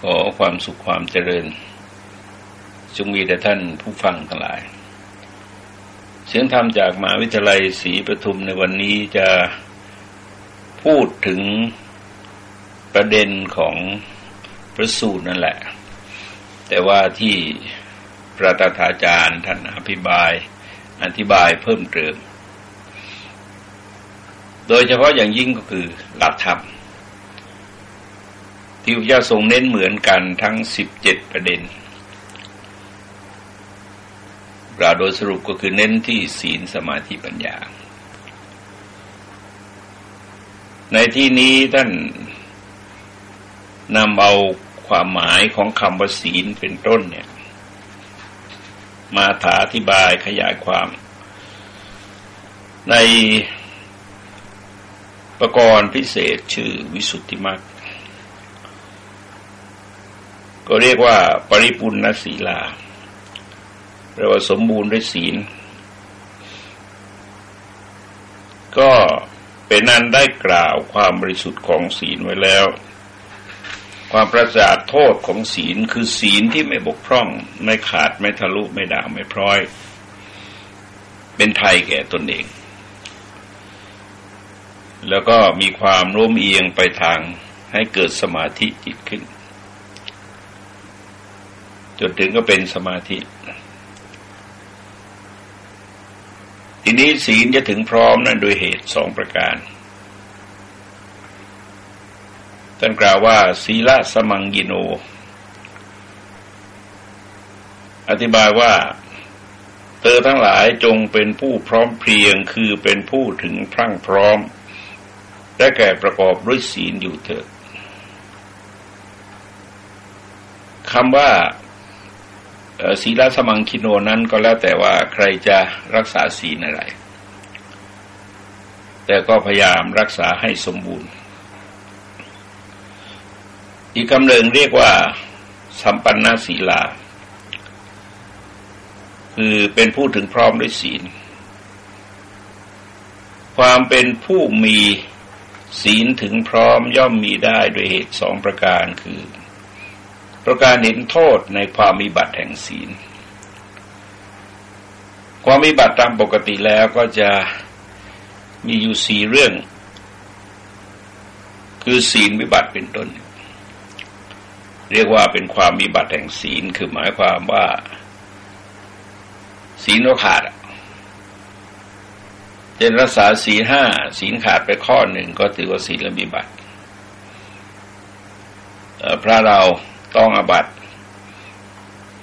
ขอความสุขความเจริญ จงมีแด่ท่านผู้ฟังทั้งหลาย เสียงธรรมจากมหาวิทยาลัยศรีปทุมในวันนี้จะพูดถึงประเด็นของพระสูตรนั่นแหละ แต่ว่าที่พระตถาจารย์ท่านอภิบาย อธิบายเพิ่มเติม โดยเฉพาะอย่างยิ่งก็คือหลักธรรม ที่พระเจ้าทรงเน้นเหมือนกันทั้งสิบเจ็ดประเด็นกล่าวโดยสรุปก็คือเน้นที่ศีลสมาธิปัญญา ในที่นี้ท่านนำเอาความหมายของคำว่าศีลเป็นต้นเนี่ย มาถาอธิบายขยายความ ในประกรณ์พิเศษชื่อวิสุทธิมรรค ก็เรียกว่าปริปุณณศีลาแปลว่าสมบูรณ์ด้วยศีล ก็เป็นนั้นได้กล่าวความบริสุทธิ์ของศีลไว้แล้ว ความประสาทโทษของศีลคือศีลที่ไม่บกพร่อง ไม่ขาดไม่ทะลุไม่ด่างไม่พร้อย เป็นไทยแก่ตนเอง แล้วก็มีความร่มเอียงไปทางให้เกิดสมาธิจิตขึ้น จนถึงก็เป็นสมาธิ ทีนี้ศีลจะถึงพร้อมนั้นโดยเหตุสองประการท่านกล่าวว่าศีลสมังกิโน อธิบายว่า เธอทั้งหลายจงเป็นผู้พร้อมเพรียงคือเป็นผู้ถึงพรั่งพร้อม และแก่ประกอบด้วยศีลอยู่เถิดคำว่า ศีลสมังคิโนนั้นก็แล้วแต่ว่าใครจะรักษาศีลอะไร แต่ก็พยายามรักษาให้สมบูรณ์ อีกคำหนึ่งเรียกว่า สัมปันนาศีลา คือเป็นผู้ถึงพร้อมด้วยศีล ความเป็นผู้มีศีลถึงพร้อมย่อมมีได้โดยเหตุสองประการคือ ประการเห็นโทษในความมีบัตรแห่งศีล ความมีบัตรตามปกติแล้วก็จะมีอยู่สี่เรื่อง คือศีลวิบัติเป็นต้น เรียกว่าเป็นความมีบัตรแห่งศีลคือหมายความว่า ศีลเราขาดเจนรักษาศีลห้าศีลขาดไปข้อหนึ่งก็ถือว่าศีลละมีบัตรพระเรา ต้องอบัต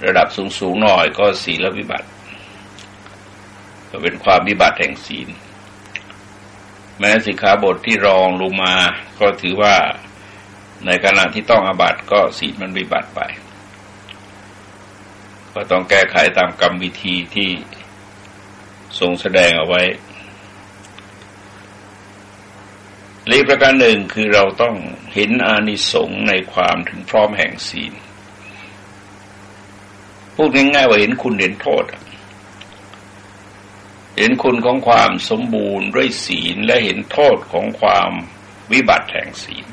ระดับสูงสูงหน่อยก็ศีลวิบัติก็เป็นความวิบัติแห่งศีล แม้สิกขาบทที่รองลงมาก็ถือว่าในขณะที่ต้องอบัตก็ศีลมันวิบัติไป ก็ต้องแก้ไขตามกรรมวิธีที่ทรงแสดงเอาไว้ ลีประการหนึ่งคือเราต้องเห็นอานิสงส์ในความถึงพร้อมแห่งศีลพูดง่ายๆว่าเห็นคุณเห็นโทษ เห็นคุณของความสมบูรณ์ด้วยศีลและเห็นโทษของความวิบัติแห่งศีล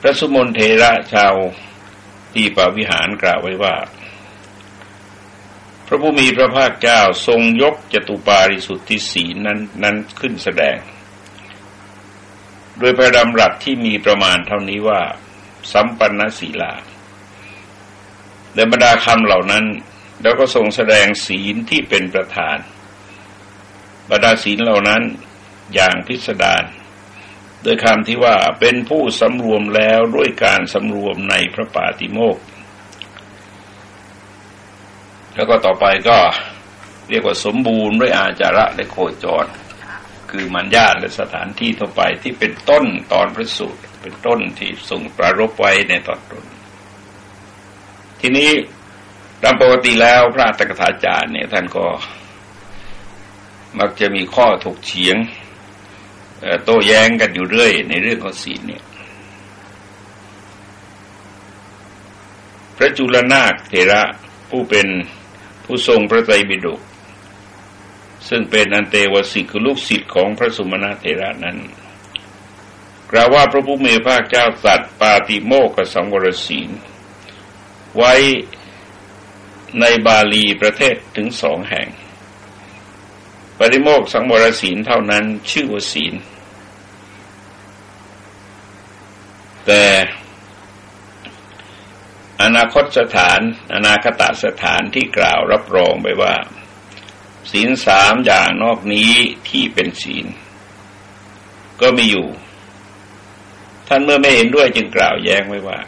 พระสุมนเทระชาวที่ปาวิหารกล่าวไว้ว่า พระผู้มีพระภาคเจ้าทรงยกจตุปาริสุทธิศีนั้นนั้นขึ้นแสดง โดยพระดำรัสที่มีประมาณเท่านี้ว่า สัมปันนศีลาในบรรดาคำเหล่านั้น แล้วก็ทรงแสดงศีลที่เป็นประธาน บรรดาศีลเหล่านั้นอย่างพิสดารโดยคำที่ว่าเป็นผู้สำรวมแล้วด้วยการสำรวมในพระปาติโมกข์ แล้วก็ต่อไปก็เรียกว่าสมบูรณ์ด้วยอาจาระและโคจร คือมัญญาและสถานที่ทั่วไปที่เป็นต้นตอนพระสูตร เป็นต้นที่ส่งปรารบไว้ในตอนต้น ทีนี้ตามปกติแล้วพระตกถาจารย์เนี่ยท่านก็ มักจะมีข้อถกเฉียงโต้แย้งกันอยู่เรื่อย ในเรื่องของศีลเนี่ย พระจุลนาคเถระผู้เป็น ผู้ทรงพระไตรปิฎกซึ่งเป็นอันเตวสิกคือลูกศิษย์ของพระสุมาณเถระนั้นกล่าวว่าพระผู้มีพระเจ้าตัดปาติโมกขสังวรศีล ไว้ในบาลีประเทศถึงสองแห่งปริโมกสังวรศีลเท่านั้นชื่อว่าศีล แต่ อนาคตสถาน อนาคตสถานที่กล่าวรับรองไปว่า ศีลสามอย่างนอกนี้ที่เป็นศีล ก็มีอยู่ ท่านเมื่อไม่เห็นด้วยจึงกล่าวแย้งไว้ว่า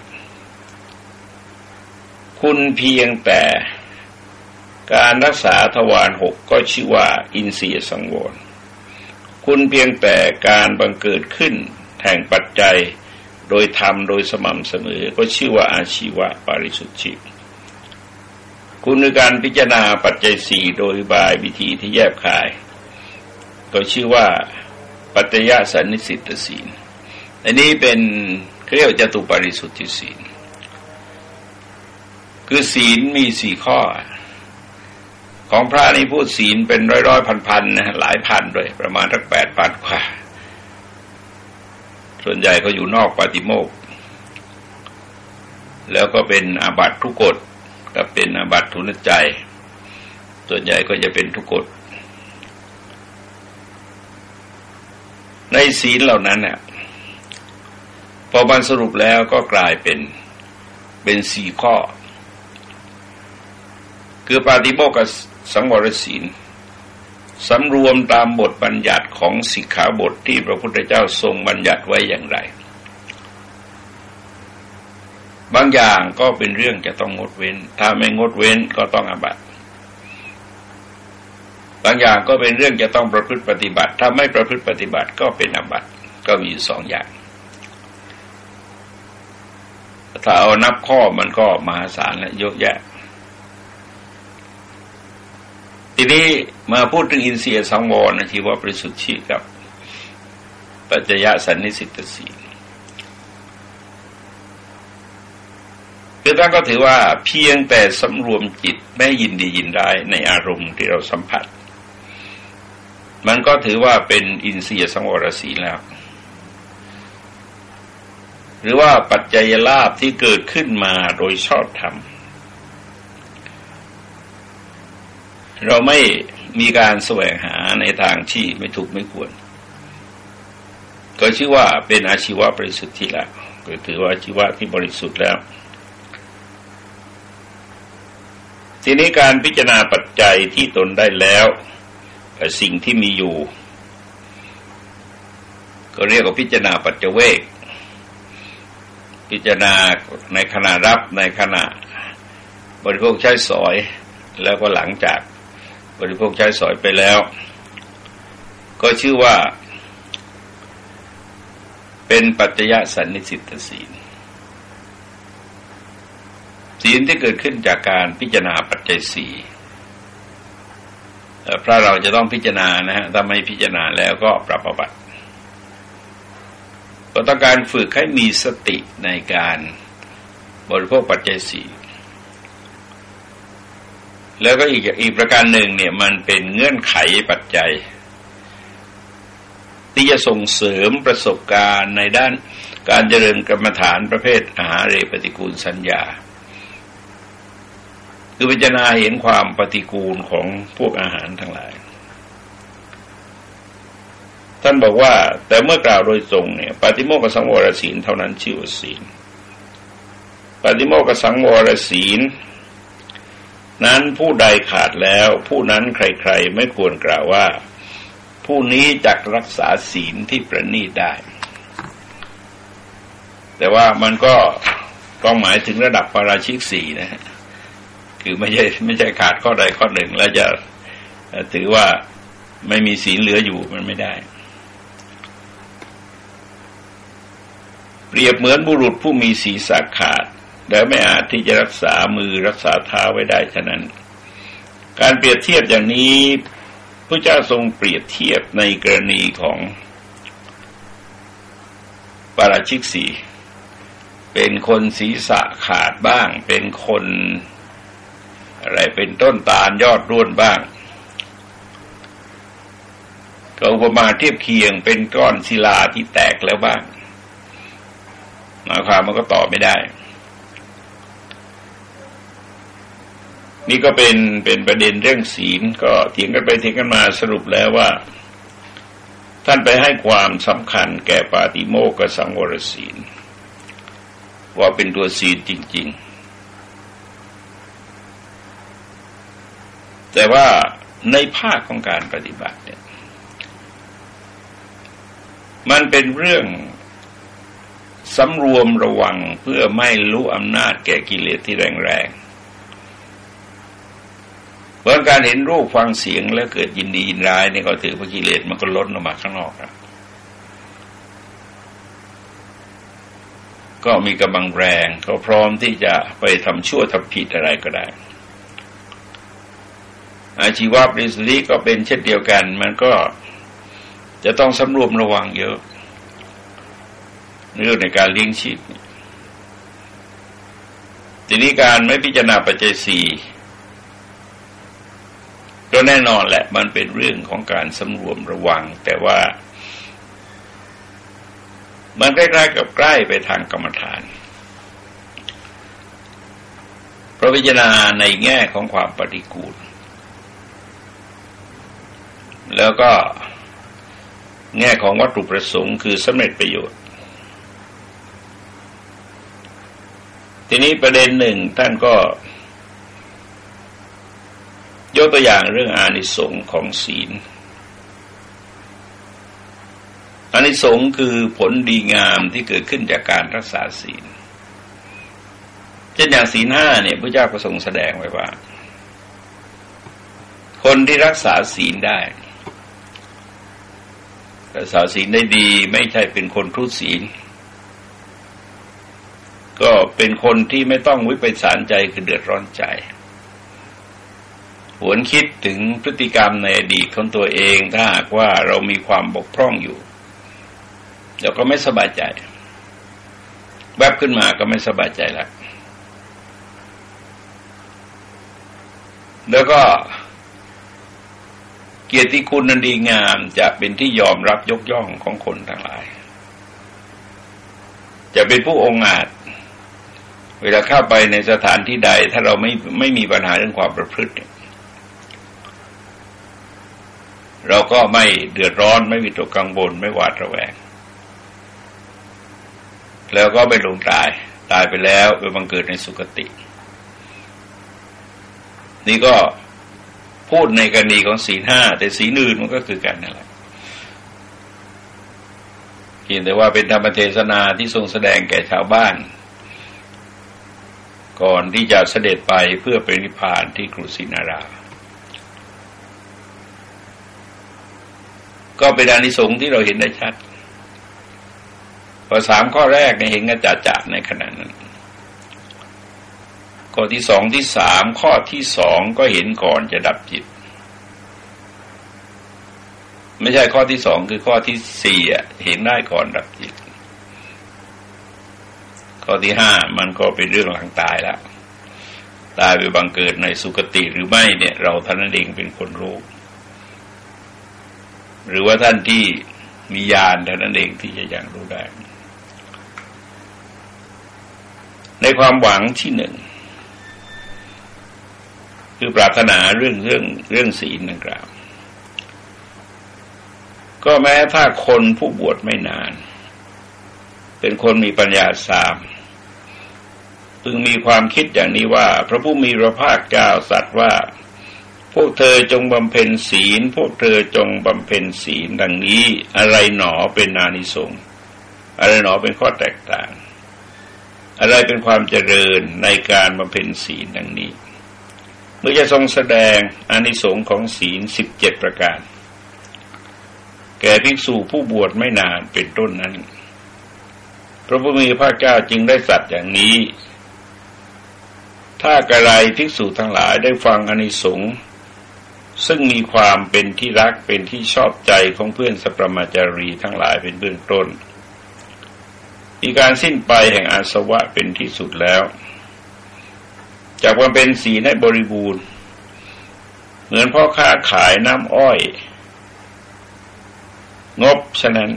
คุณเพียงแต่การรักษาทวารหกก็ชื่อว่าอินทรียสังวรคุณเพียงแต่การบังเกิดขึ้นแห่งปัจจัย โดยทำโดยสม่ำเสมอ ก็ชื่อว่าอาชีวะปาริสุทธิคุณในการพิจารณาปัจจัยสี่โดยบายวิธีที่แยบคาย ก็ชื่อว่าปัจจยสันนิสิตศีลอันนี้เป็นเรียกจตุปาริสุทธิศีล คือศีลมีสี่ข้อ ของพระนี่พูดศีลเป็นร้อยร้อยพันพันนะหลายพันด้วยประมาณสักแปดพันกว่า ส่วนใหญ่ก็อยู่นอกปฏิโมก แล้วก็เป็นอาบัตทุกกฎกับเป็นอาบัตทุนใจ ส่วนใหญ่ก็จะเป็นทุกกฎในศีลเหล่านั้นเนี่ยพอบันสรุปแล้วก็กลายเป็นเป็นสี่ข้อ คือปาติโมกกับสังวรศีล สำรวมตามบทบัญญัติของสิกขาบทที่พระพุทธเจ้าทรงบัญญัติไว้อย่างไร บางอย่างก็เป็นเรื่องจะต้องงดเว้น ถ้าไม่งดเว้นก็ต้องอาบัติบางอย่างก็เป็นเรื่องจะต้องประพฤติปฏิบัติ ถ้าไม่ประพฤติปฏิบัติก็เป็นอาบัติก็มีสองอย่าง ถ้าเอานับข้อมันก็มหาศาลและเยอะแยะ ทีนี้มาพูดถึงอินเสียสังวรนะที่ว่าบริสุทธิ์กับ ปัจจยสันนิสิตสีคือท่านก็ถือว่าเพียงแต่สำรวมจิตไม่ยินดียินได้ในอารมณ์ที่เราสัมผัส มันก็ถือว่าเป็นอินเสียสังวรสีแล้ว หรือว่าปัจจัยลาภที่เกิดขึ้นมาโดยชอบธรรม เราไม่มีการแสวงหาในทางที่ไม่ถูกไม่ควร ก็ชื่อว่าเป็นอาชีวะบริสุทธิ์ที่แล้วก็ถือว่าอาชีวะที่บริสุทธิ์แล้ว ทีนี้การพิจารณาปัจจัยที่ตนได้แล้วกับสิ่งที่มีอยู่ ก็เรียกว่าพิจารณาปัจเจเวกพิจารณาในขณะรับในขณะบริโภคใช้สอยแล้วก็หลังจาก บริโภคใช้สอยไปแล้ว ก็ชื่อว่า เป็นปัจจยสันนิสิตศีล ศีลที่เกิดขึ้นจากการพิจารณาปัจจัยสี่พระเราจะต้องพิจารณานะฮะถ้าไม่พิจารณาแล้วก็ปรับประบัติก็ต้องการฝึกให้มีสติในการบริโภคปัจจัยสี่ แล้วก็อีกอีกประการหนึ่งเนี่ยมันเป็นเงื่อนไขปัจจัย ที่จะส่งเสริมประสบการณ์ในด้านการเจริญกรรมฐานประเภทอาหารเรปฏิกูลสัญญา คือพิจารณาเห็นความปฏิกูลของพวกอาหารทั้งหลาย ท่านบอกว่า แต่เมื่อกล่าวโดยตรงเนี่ยปฏิโมกขสังวรศีลเท่านั้นชื่อว่าศีลปฏิโมกขสังวรศีล นั้นผู้ใดขาดแล้ว ผู้นั้นใครๆไม่ควรกล่าวว่า ผู้นี้จักรักษาศีลที่ประณีตได้ แต่ว่ามันก็ต้องหมายถึงระดับปาราชิกสี่นะฮะคือไม่ใช่ไม่ใช่ขาดข้อใดข้อหนึ่ง แล้วจะถือว่าไม่มีศีลเหลืออยู่มันไม่ได้ เปรียบเหมือนบุรุษผู้มีศีรษะขาด แล้วไม่อาจที่จะรักษามือรักษาเท้าไว้ได้ฉะนั้น การเปรียบเทียบอย่างนี้พระเจ้าทรงเปรียบเทียบในกรณีของปาราชิกสีเป็นคนศีรษะขาดบ้าง เป็นคนอะไรเป็นต้นตาลยอดร่วนบ้าง ก็อุปมาเทียบเคียงเป็นก้อนศิลาที่แตกแล้วบ้างหมายความมันก็ตอบไม่ได้ นี่ก็เป็นเป็นประเด็นเรื่องศีลก็เถียงกันไปเถียงกันมาสรุปแล้วว่า ท่านไปให้ความสำคัญแก่ปาติโมกสังวรศีล ว่าเป็นตัวศีลจริง ๆ แต่ว่าในภาคของการปฏิบัติเนี่ยมันเป็นเรื่องสำรวมระวังเพื่อไม่รู้อำนาจแก่กิเลสที่แรงๆ เพราะการเห็นรูปฟังเสียงแล้วเกิดยินดียินร้ายนี่ก็ถือว่ากิเลสมันก็ลดออกมาข้างนอกก็มีกำลังแรงเขาพร้อมที่จะไปทำชั่วทำผิดอะไรก็ได้ อาชีวะบริสุทธิ์ก็เป็นเช่นเดียวกัน มันก็จะต้องสำรวมระวังเยอะเรื่องในการเลี้ยงชีพ ทีนี้การไม่พิจารณาปัจจัยสี่ ก็แน่นอนแหละมันเป็นเรื่องของการสำรวมระวัง แต่ว่า มันใกล้ๆกับใกล้ไปทางกรรมฐานพระพิจารณาในแง่ของความปฏิกูล แล้วก็แง่ของวัตถุประสงค์คือสำเร็จประโยชน์ ทีนี้ประเด็นหนึ่งท่านก็ ยกตัวอย่างเรื่องอานิสงส์ของศีล อานิสงส์คือผลดีงามที่เกิดขึ้นจากการรักษาศีล เช่นอย่างศีลห้าเนี่ยพระเจ้าประสงค์แสดงไว้ว่า คนที่รักษาศีลได้ รักษาศีลได้ดีไม่ใช่เป็นคนทุศีล ก็เป็นคนที่ไม่ต้องวิปสารใจคือเดือดร้อนใจ หวนคิดถึงพฤติกรรมในอดีตของตัวเองถ้าหากว่าเรามีความบกพร่องอยู่เดี๋ยวก็ไม่สบายใจ แวบขึ้นมาก็ไม่สบายใจแล้วแล้วก็เกียรติคุณนันดีงามจะเป็นที่ยอมรับยกย่องของคนทั้งหลาย จะเป็นผู้องอาจ เวลาเข้าไปในสถานที่ใด ถ้าเราไม่ไม่มีปัญหาเรื่องความประพฤติเเราก็ไม่เดือดร้อนไม่วิตกกังวลไม่หวาดระแวง แล้วก็ไม่ลงตายตายไปแล้วไปบังเกิดในสุคติ นี่ก็พูดในกรณีของศีห้าแต่ศีลอื่นมันก็คือกันนั่นแหละเพียงแต่ว่าเป็นธรรมเทศนาที่ทรงแสดงแก่ชาวบ้าน ก่อนที่จะเสด็จไปเพื่อไปนิพพานที่กรุสินารา ก็เป็นอานิสงส์ที่เราเห็นได้ชัดพอสามข้อแรกในเห็นกระจัดจัดในขณะนั้น ข้อที่สองที่สามข้อที่สองก็เห็นก่อนจะดับจิต ไม่ใช่ข้อที่สองคือข้อที่สี่เห็นได้ก่อนดับจิต ข้อที่ห้ามันก็เป็นเรื่องหลังตายแล้วตายไปบังเกิดในสุคติหรือไม่เนี่ย เราท่านเองเป็นคนรู้ หรือว่าท่านที่มีญาณท่านั้นเองที่จะยังรู้ได้ ในความหวังที่หนึ่งคือปรารถนาเรื่องเรื่องเรื่องศีลนังกล่าว ก็แม้ถ้าคนผู้บวชไม่นาน เป็นคนมีปัญญาสามพึงมีความคิดอย่างนี้ว่า พระผู้มีพระภาคเจ้าสัตว์ว่า พวกเธอจงบำเพ็ญศีล พวกเธอจงบำเพ็ญศีลดังนี้อะไรหนอเป็นนานิสงอะไรหนอเป็นข้อแตกต่าง อะไรเป็นความเจริญในการบำเพ็ญศีลดังนี้ เมื่อจะทรงแสดงอานิสงส์ของศีลสิบเจ็ดประการ แก่ภิกษุผู้บวชไม่นานเป็นต้นนั้น พระพุทธมีพระเจ้าจึงได้สัตว์อย่างนี้ ถ้ากระไรภิกษุทั้งหลายได้ฟังอานิสงส์ ซึ่งมีความเป็นที่รักเป็นที่ชอบใจของเพื่อนสัพมาจารีทั้งหลายเป็นเบื้องต้น มีการสิ้นไปแห่งอาสวะเป็นที่สุดแล้ว จากความเป็นสีในบริบูรณ์ เหมือนพ่อค้าขายน้ำอ้อย งบฉะนั้น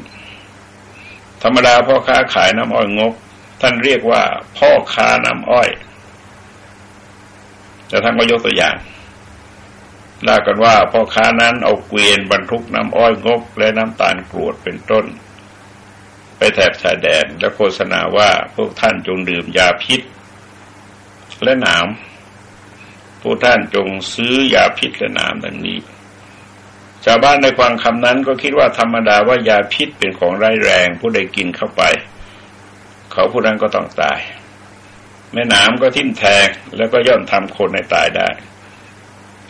ธรรมดาพ่อค้าขายน้ำอ้อยงบ ท่านเรียกว่าพ่อค้าน้ำอ้อย แต่ท่านก็ยกตัวอย่าง เล่ากันว่าพ่อค้านั้นเอาเกวียนบรรทุกน้ำอ้อยงก และน้ำตาลกรวดเป็นต้น ไปแถบชายแดนและโฆษณาว่าพวกท่านจงดื่มยาพิษ และหนามพวกท่านจงซื้อยาพิษและหนามดังนี้ชาวบ้านในฟังคำนั้นก็คิดว่าธรรมดาว่ายาพิษเป็นของร้ายแรง ผู้ใดกินเข้าไป เขาผู้นั้นก็ต้องตาย แม่หนามก็ทิ่มแทงแล้วก็ย่อมทำคนให้ตายได้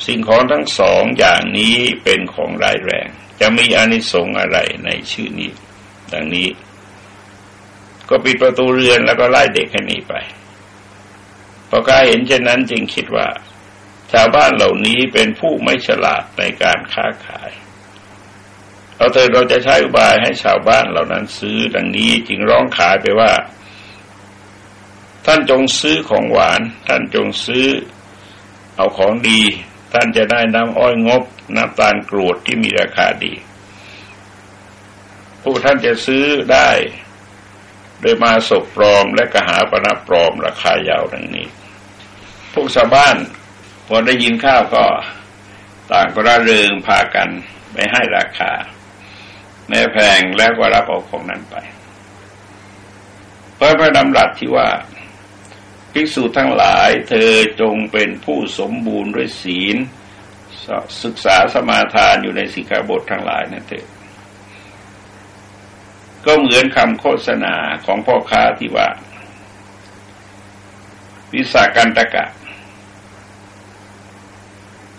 สิ่งของทั้งสองอย่างนี้เป็นของร้ายแรง จะมีอานิสงส์อะไรในชื่อนี้ ดังนี้ ก็ปิดประตูเรือนแล้วก็ไล่เด็กให้หนีไปพอกาเห็นเช่นนั้นจึงคิดว่า ชาวบ้านเหล่านี้เป็นผู้ไม่ฉลาดในการค้าขายเอาเถอะเราจะใช้อุบายให้ชาวบ้านเหล่านั้นซื้อดังนี้จึงร้องขายไปว่า ท่านจงซื้อของหวาน ท่านจงซื้อเอาของดี ท่านจะได้น้ำอ้อยงบ น้ำตาลกรวดที่มีราคาดี ผู้ท่านจะซื้อได้ โดยมาศพปลอมและกระหาปณะปลอมราคายาวดังนี้ พวกชาวบ้านพอได้ยินข้าวก็ต่างก็ร่าเริงพากันไปให้ราคา แม้แพงแล้วก็รับเอาของนั้นไปเพราะพระดำรัสที่ว่า ภิกษุทั้งหลายเธอจงเป็นผู้สมบูรณ์ด้วยศีล ศึกษาสมาทานอยู่ในสิกขาบททั้งหลายนั่นเองก็เหมือนคำโฆษณาของพ่อค้าที่ว่า วิสากันตะกะ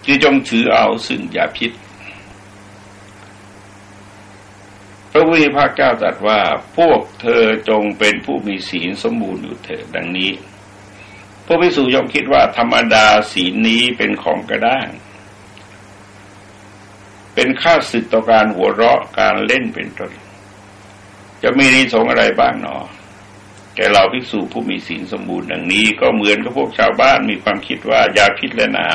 คือจงถือเอาซึ่งยาพิษ พระวิภาคเจ้าตรัสว่าพวกเธอจงเป็นผู้มีศีลสมบูรณ์อยู่เถิดดังนี้ พวกพิสูจยอมคิดว่าธรรมดาศีลนี้เป็นของกระด้าง เป็นค่าสึกต่อการหัวเราะการเล่นเป็นต้นจะมีนิสงอะไรบ้างหนอแกเราภิกษุผู้มีศีลสมบูรณ์ดังนี้ ก็เหมือนกับพวกชาวบ้านมีความคิดว่ายาพิษและน้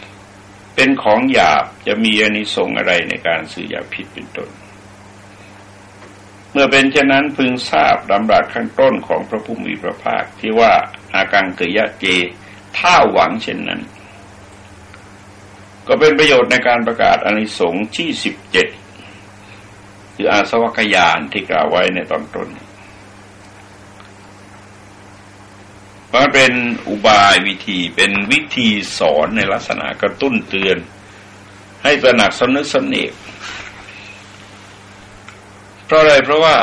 ำเป็นของหยาบจะมีอนิสงอะไรในการซื้อยาพิษเป็นต้น เมื่อเป็นเช่นนั้นพึงทราบดำรัสข้างต้นของพระผู้มีพระภาคที่ว่าอากังเกยะเจถ้าหวังเช่นนั้น ก็เป็นประโยชน์ในการประกาศอนิสงส์ที่สิบเจ็ดคืออาสวัคยานที่กล่าวไว้ในตอนต้นมันเป็นอุบายวิธีเป็นวิธีสอนในลักษณะกระตุ้นเตือน ให้ตระหนักสนึกสนิท เพราะอะไรเพราะว่า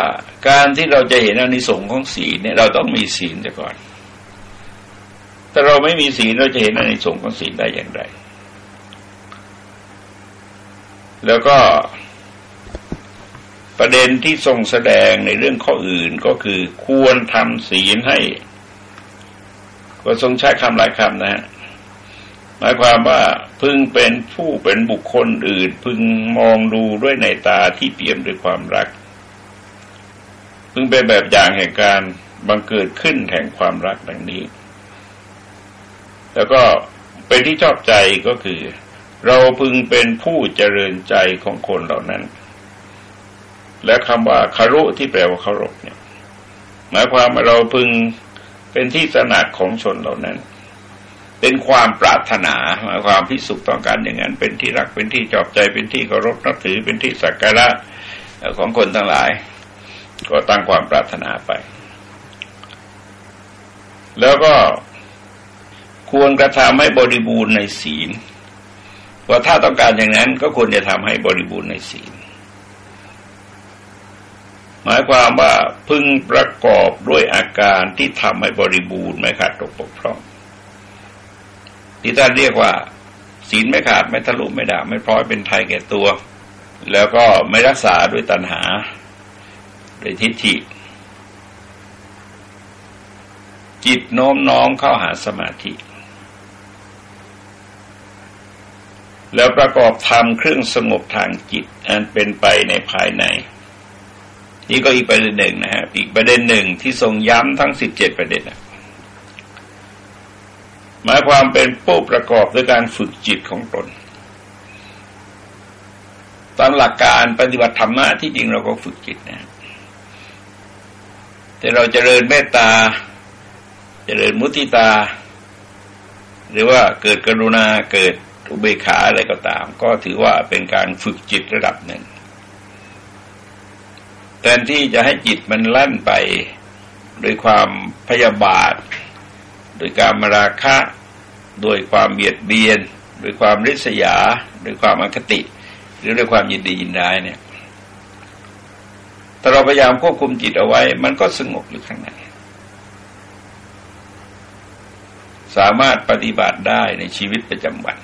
การที่เราจะเห็นอนิสงส์ของศีลเนี่ยเราต้องมีศีลแต่ก่อนถ้าเราไม่มีศีลเราจะเห็นอนิสงส์ของศีลได้อย่างไร แล้วก็ประเด็นที่ทรงแสดงในเรื่องข้ออื่นก็คือควรทำศีลให้ ก็ทรงใช้คำหลายคำนะฮะหมายความว่าพึงเป็นผู้เป็นบุคคลอื่น พึงมองดูด้วยในตาที่เปี่ยมด้วยความรัก พึงเป็นแบบอย่างแห่งการบังเกิดขึ้นแห่งความรักดังนี้ แล้วก็เป็นที่ชอบใจก็คือ เราพึงเป็นผู้เจริญใจของคนเหล่านั้น และคำว่าคารุที่แปลว่าเคารพเนี่ย หมายความว่าเราพึงเป็นที่สนักของชนเหล่านั้น เป็นความปรารถนาหมายความพิสุขต้องการอย่างนั้น เป็นที่รักเป็นที่ชอบใจเป็นที่เคารพนับถือเป็นที่สักการะของคนทั้งหลาย ก็ตั้งความปรารถนาไป แล้วก็ควรกระทำให้บริบูรณ์ในศีลว่าถ้าต้องการอย่างนั้นก็ควรจะทำให้บริบูรณ์ในศีล หมายความว่าพึงประกอบด้วยอาการที่ทำให้บริบูรณ์ไม่ขาดตกปกพร่อง ที่ท่านเรียกว่า ศีลไม่ขาดไม่ทะลุไม่ด่าไม่พร้อยเป็นไทยแก่ตัว แล้วก็ไม่รักษาด้วยตัณหา โดยทิฏฐิ จิตโน้มน้อมเข้าหาสมาธิ แล้วประกอบธรรมเครื่องสงบทางจิต อันเป็นไปในภายใน นี่ก็อีกประเด็นหนึ่งนะฮะอีกประเด็นหนึ่งที่ทรงย้ำทั้งสิบเจ็ดประเด็นนะหมายความเป็นผู้ประกอบด้วยการฝึกจิตของตนตามหลักการปฏิบัติธรรมะที่จริงเราก็ฝึกจิตนะ แต่เราจเจริญเมตตาจเจริญมุติตา หรือว่าเกิดกรุณาเกิดอุเบกขาอะไรก็ตาม ก็ถือว่าเป็นการฝึกจิตระดับหนึ่งแทนที่จะให้จิตมันลั่นไปโดยความพยาบาท โดยการมาราคะ โดยความเบียดเบียน โดยความริษยา โดยความอคติ หรือด้วยความยินดียินร้ายเนี่ย ถ้าเราพยายามควบคุมจิตเอาไว้ มันก็สงบอยู่ข้างในสามารถปฏิบัติได้ในชีวิตประจำวัน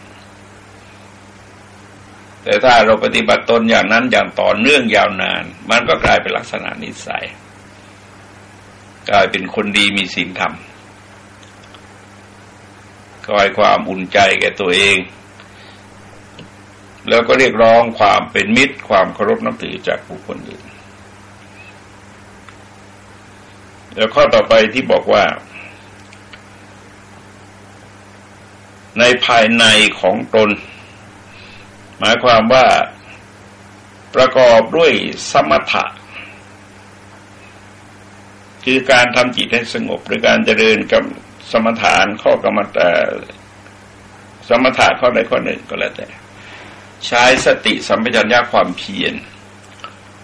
แต่ถ้าเราปฏิบัติตนอย่างนั้นอย่างต่อเนื่องยาวนาน มันก็กลายเป็นลักษณะนิสัย กลายเป็นคนดีมีศีลธรรมคอยความอุ่นใจแก่ตัวเอง แล้วก็เรียกร้องความเป็นมิตร ความเคารพนับถือจากผู้คนอื่น แล้วข้อต่อไปที่บอกว่า ในภายในของตน หมายความว่าประกอบด้วยสมถะ คือการทำจิตให้สงบหรือการเจริญกับสมถานข้อกรรมตสมถะข้อใดข้อหนึ่งก็แล้วแต่ ใช้สติสัมปชัญญะความเพียร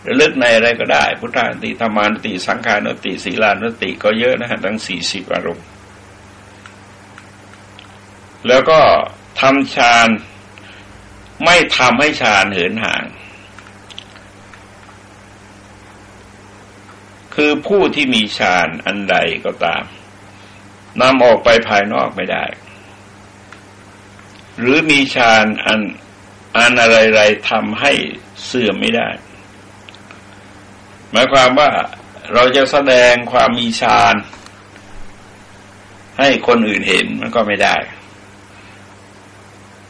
ระลึกในอะไรก็ได้ พุทธานติธรรมานติ สังขารนติศีลานุติก็เยอะนะฮะทั้งสี่สิบอารมณ์ แล้วก็ทำฌานไม่ทำให้ฌานเหินห่าง คือผู้ที่มีฌานอันใดก็ตามนำออกไปภายนอกไม่ได้ หรือมีฌานอันอันอะไรๆทำให้เสื่อมไม่ได้ หมายความว่าเราจะแสดงความมีฌานให้คนอื่นเห็นมันก็ไม่ได้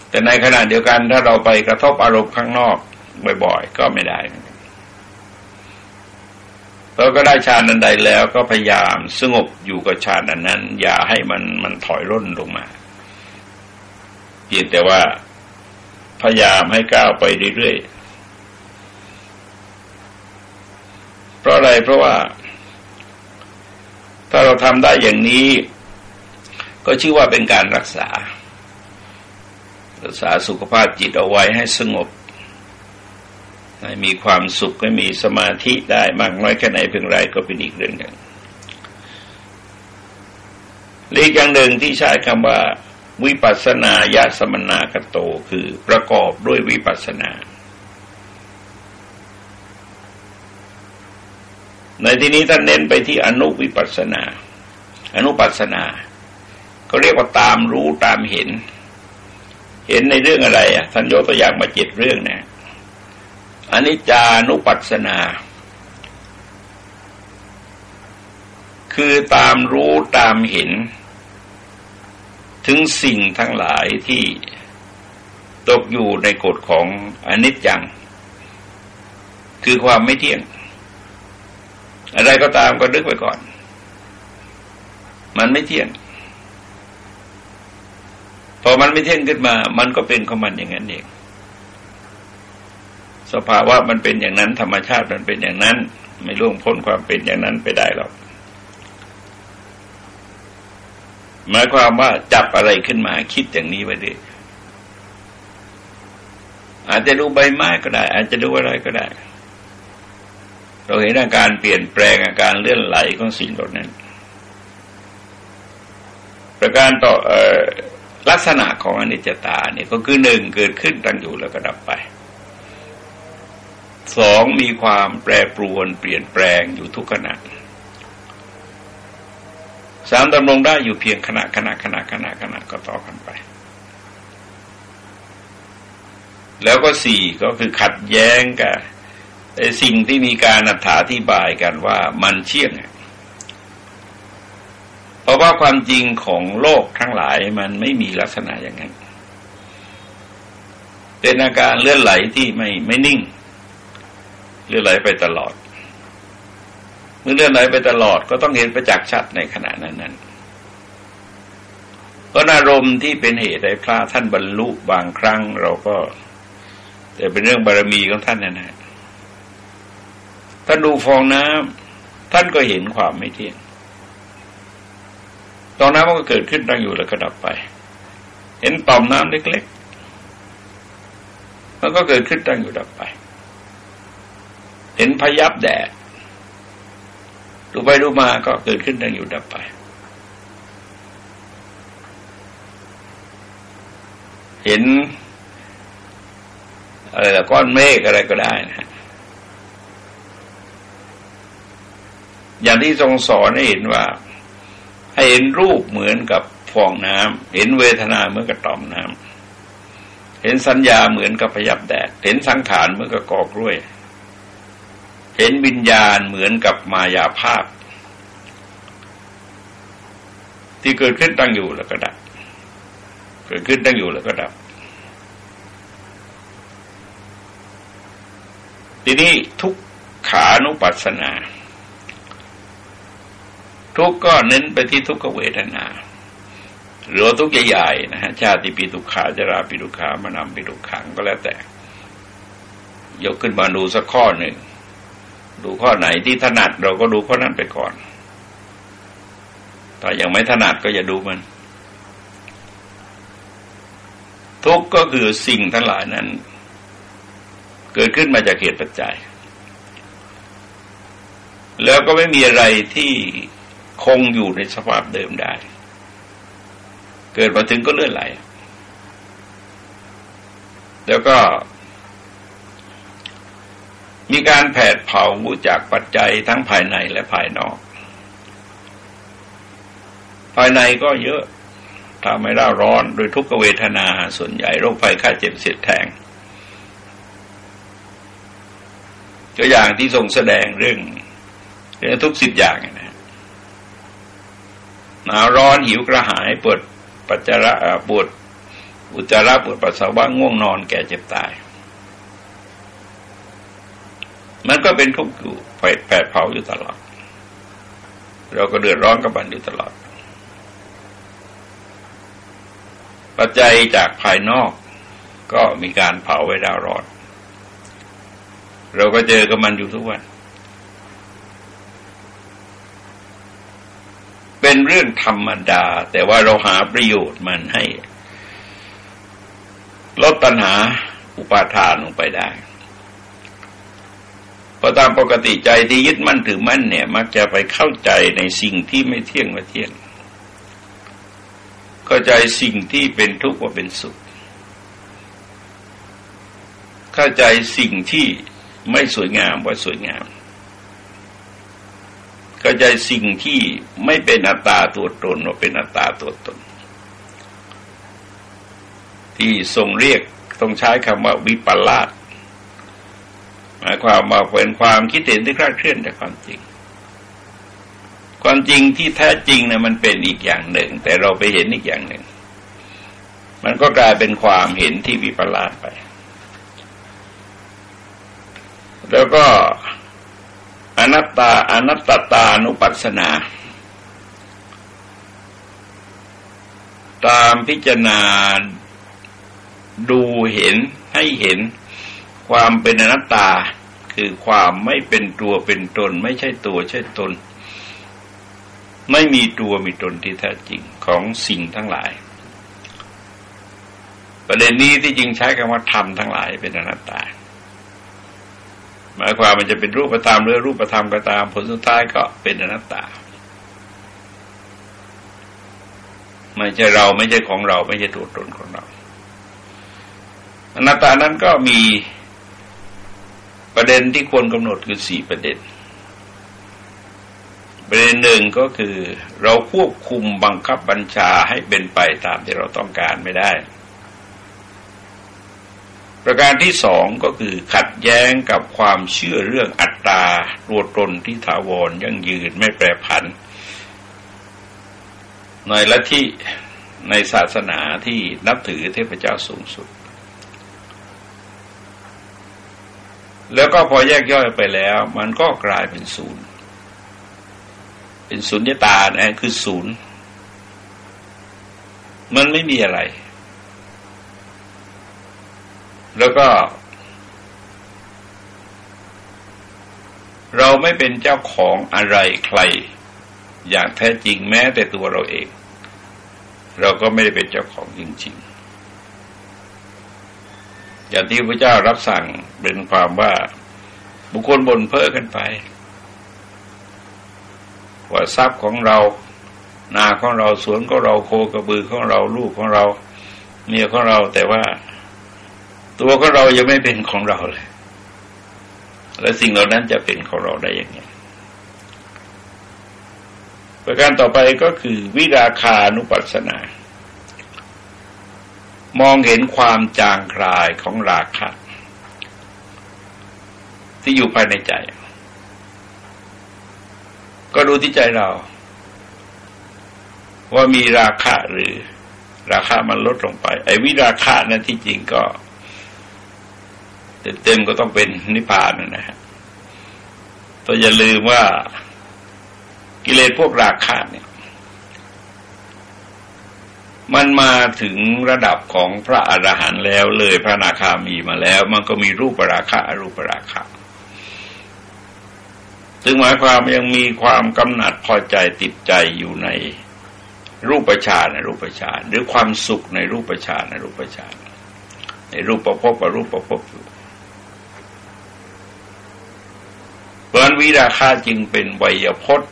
แต่ในขณะเดียวกันถ้าเราไปกระทบอารมณ์ข้างนอกบ่อยๆ ก็ไม่ได้เราก็ได้ฌานนันใดแล้วก็พยายามสงบอยู่กับฌานนั้นนั้น อย่าให้มันมันถอยร่นลงมา เพียงแต่ว่าพยายามให้ก้าวไปเรื่อยๆ เพราะอะไรเพราะว่า ถ้าเราทำได้อย่างนี้ ก็ชื่อว่าเป็นการรักษา รักษาสุขภาพจิตเอาไว้ให้สงบให้มีความสุขให้มีสมาธิได้มากน้อยแค่ไหนเพียงไรก็เป็นอีกเรื่องหนึ่งเรียกอย่างหนึ่งที่ใช้คำว่า วิปัสสนาญาสมนากโตคือประกอบด้วยวิปัสสนา ในที่นี้ท่านเน้นไปที่อนุวิปัสนา อนุปัสนาก็เรียกว่าตามรู้ตามเห็น เห็นในเรื่องอะไรอะท่านยกตัวอย่างมาเจ็ดเรื่องเนี่ยอนนี้จานุปัสนา คือตามรู้ตามเห็น ถึงสิ่งทั้งหลายที่ตกอยู่ในกฎของอนิจจัง คือความไม่เที่ยง อะไรก็ตามก็นึกไว้ก่อน มันไม่เที่ยง พอมันไม่เที่ยงขึ้นมา มันก็เป็นของมันอย่างนั้นเอง สภาวะมันเป็นอย่างนั้น ธรรมชาติมันเป็นอย่างนั้น ไม่ล่วงพ้นความเป็นอย่างนั้นไปได้หรอกหมายความว่าจับอะไรขึ้นมาคิดอย่างนี้ไว้ดิอาจจะดูใบไม้ก็ได้ อาจจะดูอะไรก็ได้ เราเห็นอาการเปลี่ยนแปลงอาการเลื่อนไหลของสิ่งเหล่านั้น ประการต่ออลักษณะของอนิจจตาเนี่ยก็คือหนึ่งเกิดขึ้นตั้งอยู่แล้วก็ดับไปสองมีความแปรปรวนเปลี่ยนแปลงอยู่ทุกขณะสามดำรงได้อยู่เพียงขณะขณะขณะขณะขณะก็ต่อกันไป แล้วก็สี่ก็คือขัดแย้งกับ สิ่งที่มีการอธิบายกันว่ามันเชี่ยงเพราะว่าความจริงของโลกทั้งหลายมันไม่มีลักษณะอย่างนั้น เป็นอาการเลื่อนไหลที่ไม่ไม่นิ่ง เลื่อนไหลไปตลอด เมื่อเลื่อนไหลไปตลอดก็ต้องเห็นประจักษ์ชัดในขณะนั้นนั้นก็อารมณ์ที่เป็นเหตุให้พระท่านบรรลุบางครั้ง เราก็แต่เป็นเรื่องบารมีของท่านนะนะ ถ้าดูฟองน้ท่านก็เห็นความไม่เที่ยงตอนนั้นมันก็เกิดขึ้นตั้งอยู่แล้วก็ดับไป เห็นต่อมน้ำเล็กๆมันก็เกิดขึ้นตั้งอยู่ดับไป เห็นพยับแดดดูไปดูมาก็เกิดขึ้นตั้งอยู่ดับไปเห็นอะไรละก้อนเมฆอะไรก็ได้นะ อย่างที่ทรงสอนให้เห็นว่า ให้เห็นรูปเหมือนกับฟองน้ำเห็นเวทนาเหมือนกับต่อมน้ำเห็นสัญญาเหมือนกับพยับแดด เห็นสังขารเหมือนกับกอกล้วย เห็นวิญญาณเหมือนกับมายาภาพ ที่เกิดขึ้นตั้งอยู่แล้วก็ดับ เกิดขึ้นตั้งอยู่แล้วก็ดับ ทีนี้ทุกขานุปัสสนา ทุกก็เน้นไปที่ทุกขเวทนาหรือทุกใหญ่ๆนะฮะชาติปีตุขาจราปีตุขามานำปีตุขังก็แล้วแต่ ยกขึ้นมาดูสักข้อหนึ่ง ดูข้อไหนที่ถนัดเราก็ดูข้อนั้นไปก่อนถ้ายังไม่ถนัดก็อย่าดูมัน ทุกก็คือสิ่งทั้งหลายนั้น เกิดขึ้นมาจากเหตุปัจจัย แล้วก็ไม่มีอะไรที่ คงอยู่ในสภาพเดิมได้ เกิดมาถึงก็เลื่อนไหล แล้วก็ มีการแผดเผาจากปัจจัยทั้งภายในและภายนอก ภายในก็เยอะทำให้ร่าร้อนโดยทุกเวทนาส่วนใหญ่โรคภัยไข้เจ็บเสียดแทงตัวอย่างที่ทรงแสดงเรื่องเรื่องทุกสิบอย่างน หนาวร้อนหิวกระหายปวดปัจจาระปวดอุจจาระปวดปัสสาวะง่วงนอนแก่เจ็บตาย มันก็เป็นทุกข์อยู่ไฟแผดเผาอยู่ตลอด เราก็เดือดร้อนกับมันอยู่ตลอด ปัจจัยจากภายนอกก็มีการเผาไว้ดาวร้อน เราก็เจอกับมันอยู่ทุกวัน เป็นเรื่องธรรมดา แต่ว่าเราหาประโยชน์มันให้ ลดปัญหาอุปาทานลงไปได้เพราะตามปกติใจที่ยึดมั่นถือมั่นเนี่ย มักจะไปเข้าใจในสิ่งที่ไม่เที่ยงว่าเที่ยงเข้าใจสิ่งที่เป็นทุกข์ว่าเป็นสุข เข้าใจสิ่งที่ไม่สวยงามว่าสวยงาม เข้าใจสิ่งที่ไม่เป็นอัตตาตัวตนว่าเป็นอัตตาตัวตน ที่ทรงเรียกต้องใช้คำว่าวิปลาสหมายความว่าเป็นความคิดเห็นที่คลาดเคลื่อนจากความจริง ความจริงที่แท้จริงนะมันเป็นอีกอย่างหนึ่ง แต่เราไปเห็นอีกอย่างหนึ่ง มันก็กลายเป็นความเห็นที่วิปลาสไป แล้วก็ อนัตตาอนัตตตานุปัสสนา ตามพิจารณาดูเห็นให้เห็นความเป็นอนัตตา คือความไม่เป็นตัวเป็นตน ไม่ใช่ตัวใช่ตน ไม่มีตัวมีตนที่แท้จริงของสิ่งทั้งหลาย ประเด็นนี้ที่จริงใช้คำว่าธรรมทั้งหลายเป็นอนัตตา หมายความมันจะเป็นรูปธรรมหรือรูปธรรมก็ตาม ผลสุดท้ายก็เป็นอนัตตา ไม่ใช่เราไม่ใช่ของเรา ไม่ใช่ตัวตนของเรา อนัตตานั้นก็มีประเด็นที่ควรกำหนดคือสี่ประเด็น ประเด็นหนึ่งก็คือ เราควบคุมบังคับบัญชาให้เป็นไปตามที่เราต้องการไม่ได้ ประการที่สองก็คือขัดแย้งกับความเชื่อเรื่องอัตตาตัวตนที่ถาวรยั่งยืนไม่แปรผัน ในละที่ในศาสนาที่นับถือเทพเจ้าสูงสุด แล้วก็พอแยกย่อยไปแล้ว มันก็กลายเป็นศูนย์ เป็นศูนย์ตานะคือศูนย์ มันไม่มีอะไร แล้วก็ เราไม่เป็นเจ้าของอะไรใคร อย่างแท้จริงแม้แต่ตัวเราเอง เราก็ไม่ได้เป็นเจ้าของจริงๆ อย่างที่พระเจ้ารับสั่งเป็นความว่าบุคคลบนเพ้อกันไป ว่าทรัพย์ของเรา นาของเราสวนของเราโคกระบือของเราลูกของเรา เมียของเราแต่ว่า ตัวของเรายังไม่เป็นของเราเลย และสิ่งเหล่านั้นจะเป็นของเราได้อย่างไงประการต่อไปก็คือวิราคานุปัสสนา มองเห็นความจางคลายของราคะ ที่อยู่ภายในใจ ก็ดูที่ใจเรา ว่ามีราคะหรือ ราคามันลดลงไป ไอ้วิราคะนั้นที่จริงก็ เต็มๆก็ต้องเป็นนิพพานนะฮะแตัวอย่าลืมว่ากิเลสพวกราคะเนี่ย มันมาถึงระดับของพระอรหันต์แล้วเลยพระนาคามีมาแล้ว มันก็มีรูปราคะอรูปราคะซึ่งหมายความยังมีความกำหนัดพอใจติดใจอยู่ในรูปฌานในรูปฌานหรือความสุขในรูปฌานในรูปฌานในรูปประพบกับรูปประพบอยู่เพราะนั้น วิราคาจึงเป็นไวยพจน์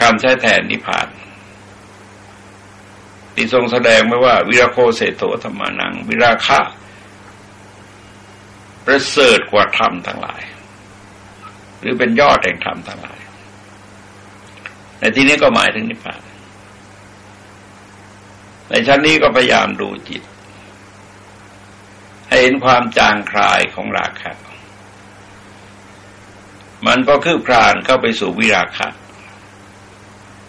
คำใช้แทนนิพพานที่ทรงแสดงไว้ว่า วิราโคเศโตธรรมานัง วิราคะประเสริฐกว่าธรรมทั้งหลาย หรือเป็นยอดแห่งธรรมทั้งหลาย ในที่นี้ก็หมายถึงนิพพาน ในชั้นนี้ก็พยายามดูจิต ให้เห็นความจางคลายของราคะ มันก็คืบคลานเข้าไปสู่วิราคะ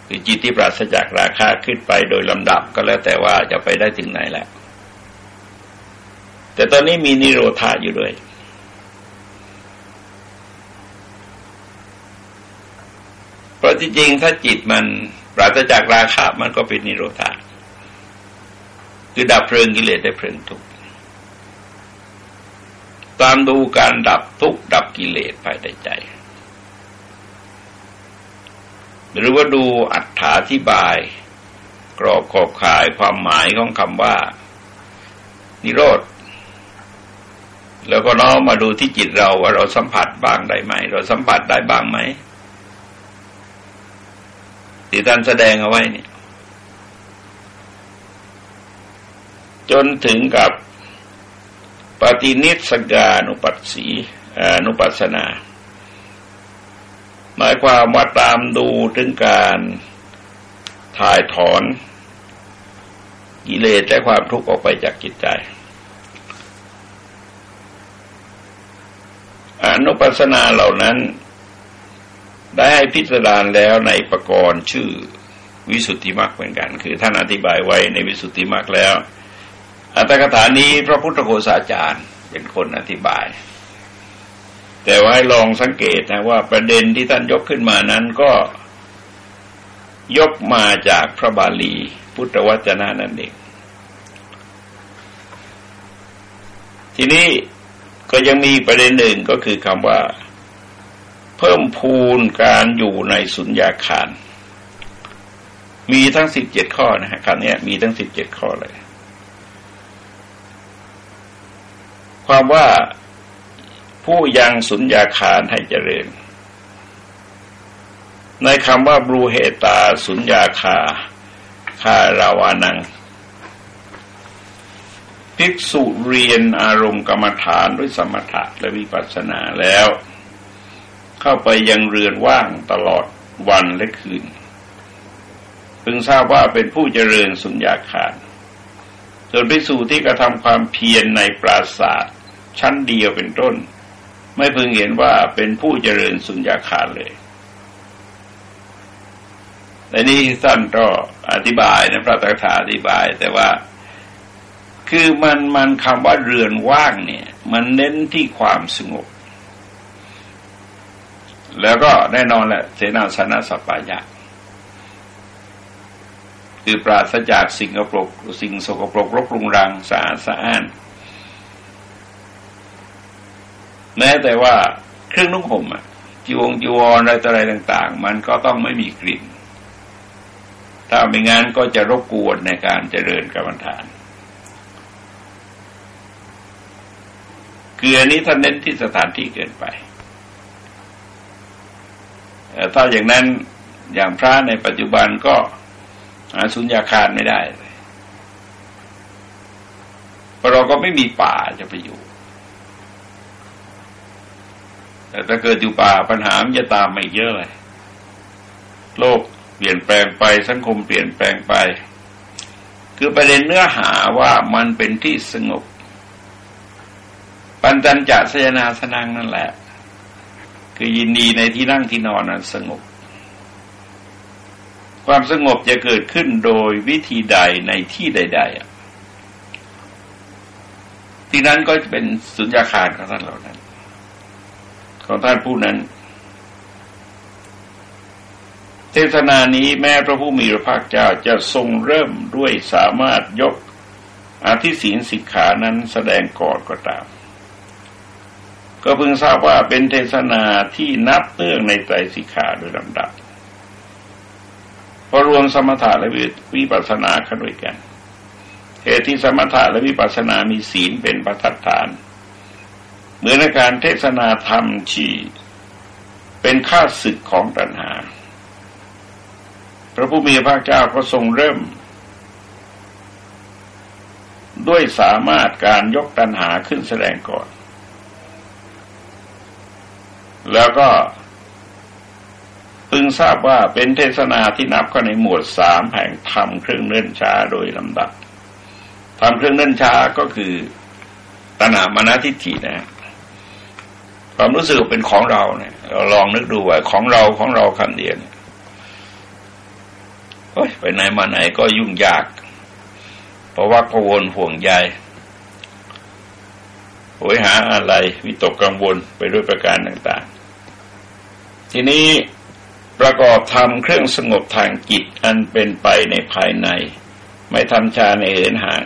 คือจิตที่ปราศจากราคะขึ้นไปโดยลำดับก็แล้วแต่ว่าจะไปได้ถึงไหนแหละแต่ตอนนี้มีนิโรธาอยู่ด้วย เพราะที่จริงถ้าจิตมันปราศจากราคะมันก็เป็นนิโรธาคือดับเพลิงกิเลสได้เพลิงทุกตามดูการดับทุกดับกิเลสภายในใจ หรือว่าดูอัตถาธิบาย กรอบขอบข่ายความหมายของคำว่า นิโรธ แล้วก็น้อมมาดูที่จิตเราว่าเราสัมผัสบ้างได้ไหม เราสัมผัสได้บ้างไหมที่ท่านแสดงเอาไว้เนี่ย จนถึงกับปฏินิสกานุปัสสีอนุปัสนา หมายความว่าตามดูถึงการถ่ายถอน กิเลสและความทุกข์ออกไปจากจิตใจอนุปัสนาเหล่านั้น ได้ให้พิจารแล้วในประกรณ์ชื่อวิสุทธิมรรคเหมือนกัน คือท่านอธิบายไว้ในวิสุทธิมรรคแล้ว อัตถกถานี้พระพุทธโฆษาจารย์เป็นคนอธิบาย แต่ว่าให้ลองสังเกตนะว่าประเด็นที่ท่านยกขึ้นมานั้นก็ยกมาจากพระบาลีพุทธวจนะนั่นเอง ทีนี้ก็ยังมีประเด็นหนึ่งก็คือคำว่า เพิ่มพูนการอยู่ในสุญญาคาร มีทั้งสิบเจ็ดข้อนะฮะคำนี้มีทั้งสิบเจ็ดข้อเลย ความว่า ผู้ยังสุญญาคารให้เจริญ ในคำว่าบรูเฮตาสุญญาคาคาราวานัง ภิกษุเรียนอารมณ์กรรมฐานด้วยสมถะและวิปัสสนาแล้ว เข้าไปยังเรือนว่างตลอดวันและคืนพึงทราบว่าเป็นผู้เจริญสุญญาคารส่วนภิกษุที่กระทำความเพียรในปราศาสตร์ชั้นเดียวเป็นต้น ไม่พึงเห็นว่าเป็นผู้เจริญสุญญาคารเลยแต่นี้ท่านก็อธิบายนะพระตถาอธิบาย แต่ว่า คือมันมันคำว่าเรือนว่างเนี่ย มันเน้นที่ความสงบ แล้วก็แน่นอนแหละเสนาสนะสัปปายะคือปราศจากสิ่งกปรกสิ่งสกปรกรกรุงรังสะอาดสะอ้าน แม้แต่ว่าเครื่องนุ่งห่มอะจีวงจีวรอะไรต่ออะไรต่าง ๆ มันก็ต้องไม่มีกลิ่น ถ้าไม่งั้นก็จะรบกวนในการเจริญกรรมฐานคืออันนี้ท่านเน้นที่สถานที่เกินไปถ้าอย่างนั้นอย่างพระในปัจจุบันก็อาสุญญาคารไม่ได้เพราะเราก็ไม่มีป่าจะไปอยู่ แต่ถ้าเกิดอยู่ป่าปัญหามันจะตามมาเยอะเลย โลกเปลี่ยนแปลงไปสังคมเปลี่ยนแปลงไป คือประเด็นเนื้อหาว่ามันเป็นที่สงบ ปัญจันจะสยนาสนังนั่นแหละ คือยินดีในที่นั่งที่นอนนั้นสงบ ความสงบจะเกิดขึ้นโดยวิธีใดในที่ใด ๆ ที่นั้นก็จะเป็นสุญญาคารของท่านเหล่านั้น ของท่านผู้นั้น เทศนานี้แม้พระผู้มีพระภาคเจ้าจะทรงเริ่มด้วยสามารถยกอาทิศีลสิกขานั้นแสดงก่อนก็ตาม ก็เพิ่งทราบว่าเป็นเทศนาที่นับเนื่องในใจสิกขาโดยลำดับพอรวมสมถะและวิปัสสนาขึ้นด้วยกันเหตุที่สมถะและวิปัสสนามีศีลเป็นประทัดฐาน เหมือนในการเทศนาธรรมที่เป็นข้าศึกของตัณหา พระผู้มีพระเจ้าก็ทรงเริ่ม ด้วยสามารถการยกตัณหาขึ้นแสดงก่อน แล้วก็พึงทราบว่าเป็นเทศนาที่นับเข้าในหมวดสามแห่งธรรมเครื่องเนื่นช้าโดยลำดับธรรมเครื่องเนื่นช้าก็คือตนามานาทิฏฐินะ ความรู้สึกเป็นของเราเนี่ยเราลองนึกดูว่าของเราของเราคำเดียวเฮ้ยไปไหนมาไหนก็ยุ่งยาก เพราะว่าพวนห่วงใยโหยหาอะไรวิตกกังวลไปด้วยประการต่างๆ ทีนี้ประกอบทำเครื่องสงบทางจิตอันเป็นไปในภายใน ไม่ทำชาในเหินห่าง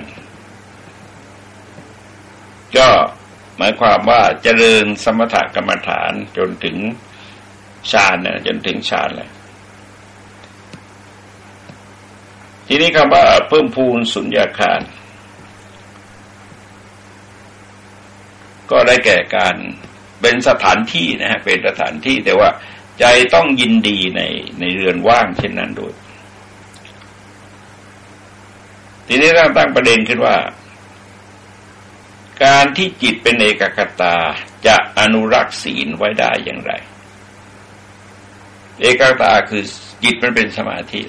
ก็ หมายความว่าเจริญสมถกรรมฐานจนถึงฌานนะจนถึงฌานเลยทีนี้คำว่าเพิ่มพูนสุญญาคาร ก็ได้แก่การเป็นสถานที่นะฮะเป็นสถานที่แต่ว่าใจต้องยินดีในในเรือนว่างเช่นนั้นด้วย ทีนี้เราตั้งประเด็นขึ้นว่า การที่จิตเป็นเอกคตาจะอนุรักษ์ศีลไว้ได้อย่างไร เอกคตาคือจิตมันเป็นสมาธิ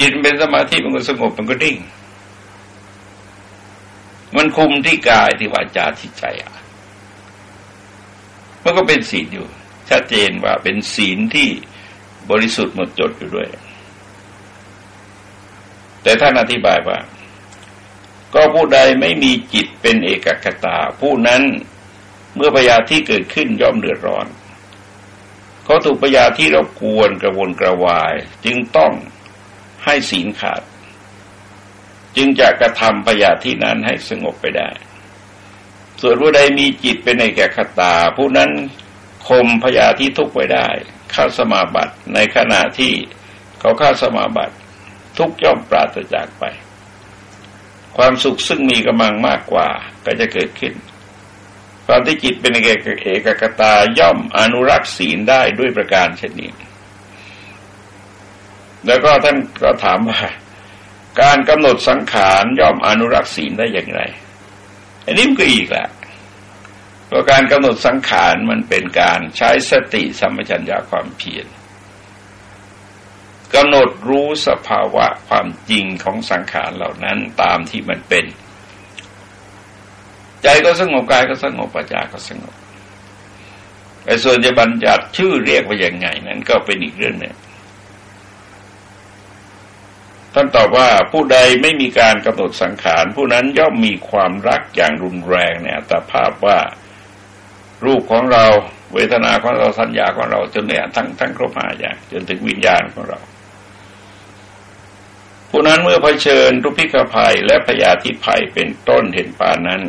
จิตมันเป็นสมาธิมันก็สงบมันก็ดิ่ง มันคุมที่กายที่วาจาที่ใจอะมันก็เป็นศีลอยู่ชัดเจนว่าเป็นศีลที่บริสุทธิ์หมดจดอยู่ด้วย แต่ท่านอธิบายว่า ก็ผู้ใดไม่มีจิตเป็นเอกคตา ผู้นั้นเมื่อพยาที่เกิดขึ้นย่อมเดือดร้อน เขาถูกพยาที่รบกวนกระวนกระวาย จึงต้องให้ศีลขาด จึงจะกระทำพยาที่นั้นให้สงบไปได้ ส่วนผู้ใดมีจิตเป็นในแก่ขตา ผู้นั้นคมพยาธิทุกไว้ได้เข้าสมาบัติในขณะที่เขาเข้าสมาบัติทุกย่อมปราศจากไป ความสุขซึ่งมีกำลังมากกว่าก็จะเกิดขึ้น ความที่จิตเป็นเอกเอกกตาย่อมอนุรักษ์ศีลได้ด้วยประการเช่นนี้ แล้วก็ท่านก็ถามว่าการกำหนดสังขารย่อมอนุรักษ์ศีลได้อย่างไร อันนี้มันก็อีกแหละเพราะการกำหนดสังขารมันเป็นการใช้สติสัมปชัญญะความเพียร กำหนดรู้สภาวะความจริงของสังขารเหล่านั้นตามที่มันเป็น ใจก็สงบกายก็สงบปัญญาก็สงบแต่ส่วนจะบัญญัติชื่อเรียกว่าอย่างไง นั้นก็เป็นอีกเรื่องหนึ่งท่านตอบว่าผู้ใดไม่มีการกำหนดสังขาร ผู้นั้นย่อมมีความรักอย่างรุนแรงเนี่ยแต่ภาพว่ารูปของเราเวทนาของเราสัญญาของเราจนเนี่ยทั้งทั้งครบห้าอย่างจนถึงวิญญาณของเรา ผู้นั้นเมื่อเผชิญทุพพิกภัยและพยาธิภัยเป็นต้นเห็นป่านั้น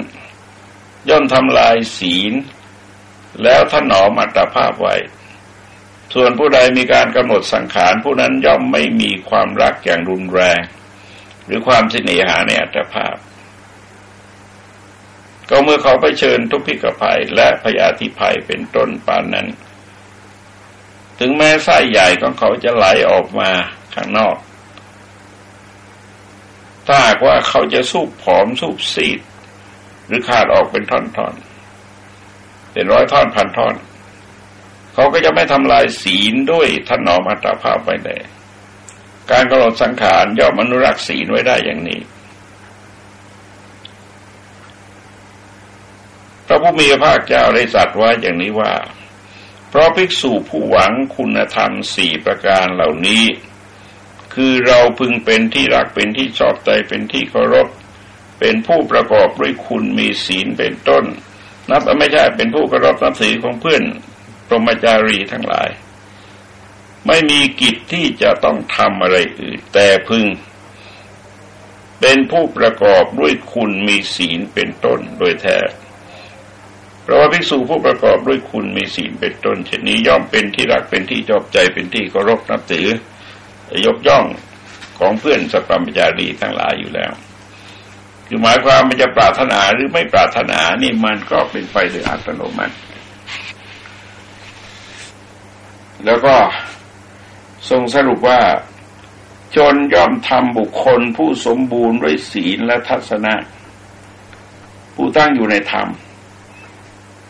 ย่อมทำลายศีล แล้วถนอมอัตภาพไว้ ส่วนผู้ใดมีการกำหนดสังขารผู้นั้นย่อมไม่มีความรักอย่างรุนแรง หรือความสิเนหาในอัตภาพ ก็เมื่อเขาไปเชิญทุกพิกภัยและพยาธิภัยเป็นต้นปานนั้น ถึงแม้ไส้ใหญ่ของเขาจะไหลออกมาข้างนอก ถ้าหากว่าเขาจะสูบผอมสูบซีด หรือขาดออกเป็นท่อนๆเป็นร้อยท่อนพันท่อน เขาก็จะไม่ทำลายศีลด้วยท่านนอมัตภาพไปได้การกำหนดสังขารย่อมอนุรักษ์ศีลไว้ได้อย่างนี้ พระผู้มีพระภาคเจ้าได้สัตว์ไว้อย่างนี้ว่า เพราะภิกษุผู้หวังคุณธรรมสี่ประการเหล่านี้ คือเราพึงเป็นที่รักเป็นที่ชอบใจเป็นที่เคารพ เป็นผู้ประกอบด้วยคุณมีศีลเป็นต้น นับไม่ใช่เป็นผู้กระรบนับถือของเพื่อนพรหมจารีทั้งหลาย ไม่มีกิจที่จะต้องทำอะไรอื่น แต่พึง เป็นผู้ประกอบด้วยคุณมีศีลเป็นต้นโดยแท้เพราะว่าภิกษุผู้ประกอบด้วยคุณมีศีลเป็นต้นเช่นนี้ย่อมเป็นที่รักเป็นที่ชอบใจเป็นที่เคารพนับถือ ยกย่องของเพื่อนสัพพมจารีทั้งหลายอยู่แล้ว คือหมายความมันจะปรารถนาหรือไม่ปรารถนานี่มันก็เป็นไปโดยอัตโนมัติ แล้วก็ทรงสรุปว่าจนย่อมทำบุคคลผู้สมบูรณ์ด้วยศีลและทัศนะ ผู้ตั้งอยู่ในธรรม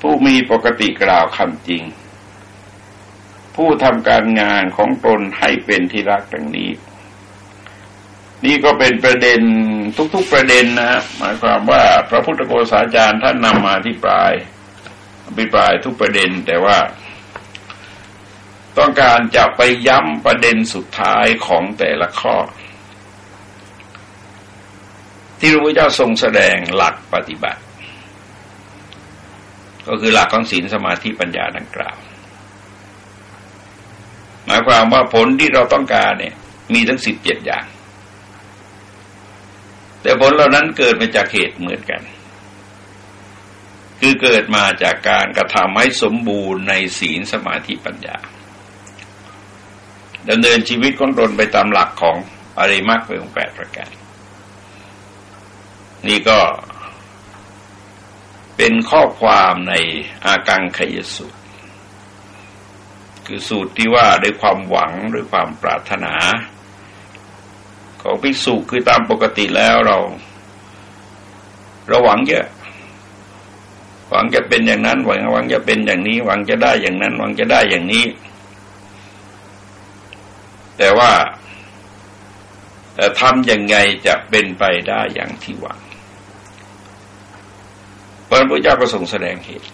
ผู้มีปกติกล่าวคำจริง ผู้ทำการงานของตนให้เป็นที่รักดังนี้ นี่ก็เป็นประเด็นทุกๆประเด็นนะหมายความว่าพระพุทธโฆษาจารย์ท่านนำมาที่ปลายอภิปรายทุกประเด็นแต่ว่า ต้องการจะไปย้ำประเด็นสุดท้ายของแต่ละข้อ ที่พระพุทธเจ้าทรงแสดงหลักปฏิบัติ ก็คือหลักของศีลสมาธิปัญญาดังกล่าว มายความว่าผลที่เราต้องการเนี่ย มีทั้งสิบเจ็ดอย่าง แต่ผลเหล่านั้นเกิดมาจากเหตุเหมือนกัน คือเกิดมาจากการกระทำให้สมบูรณ์ในศีลสมาธิปัญญาดำเนินชีวิตของตนไปตามหลักของอริมักเป็นแปดประการนี่ก็เป็นข้อความในอากังขยสูต คือสูตรที่ว่าด้วยความหวังด้วยความปรารถนา ของภิกษุคือตามปกติแล้วเรา เราหวังเยอะหวังจะเป็นอย่างนั้นหวังหวังจะเป็นอย่างนี้ หวังจะได้อย่างนั้น หวังจะได้อย่างนี้ แต่ว่าแต่ทำยังไงจะเป็นไปได้อย่างที่หวังพระพุทธเจ้าก็ทรงแสดงเหตุ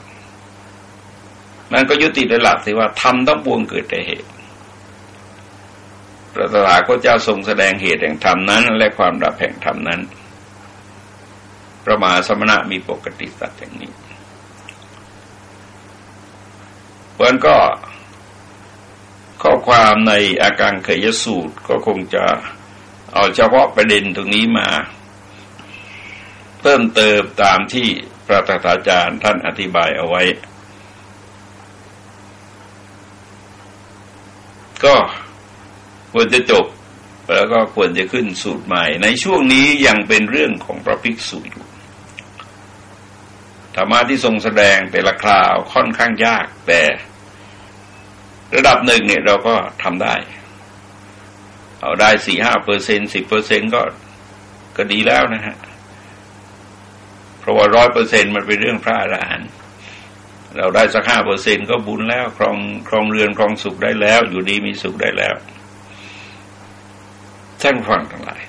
มันก็ยุติในหลักที่ว่าทำต้องปวงเกิดแต่เหตุพระตถาคตเจ้าทรงแสดงเหตุแห่งธรรมนั้น และความดับแห่งธรรมนั้นพระมหาสมณะมีปกติสัตว์อย่างนี้เพราะก็ข้อความในอาการเขยสูตรก็คงจะเอาเฉพาะประเด็นตรงนี้มา เพิ่มเติมตามที่พระตถาจารย์ท่านอธิบายเอาไว้ ก็ควรจะจบ แล้วก็ควรจะขึ้นสูตรใหม่ ในช่วงนี้ยังเป็นเรื่องของพระภิกษุอยู่ธรรมะที่ทรงแสดงแต่ละคราวค่อนข้างยากแต่ ระดับหนึ่งเนี่ยเราก็ทำได้ เอาได้สี่ห้าเปอร์เซ็นสิบเปอร์เซ็นก็ก็ดีแล้วนะฮะ เพราะว่าร้อยเปอร์เซ็นมันเป็นเรื่องพระอรหันต์ เราได้สักห้าเปอร์เซ็นก็บุญแล้วครองครองเรือนครองสุขได้แล้ว อยู่ดีมีสุขได้แล้วท่านฟังทั้งหลาย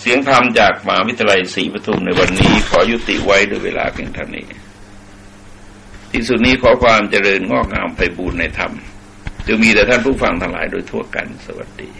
เสียงธรรมจากมหาวิทยาลัยศรีปทุมในวันนี้ขอยุติไว้ด้วยเวลาเพียงเท่านี้ที่สุดนี้ขอความเจริญงอกงามไปบูรณนธรรมจะมีแต่ท่านผู้ฟังทั้งหลายโดยทั่วกันสวัสดี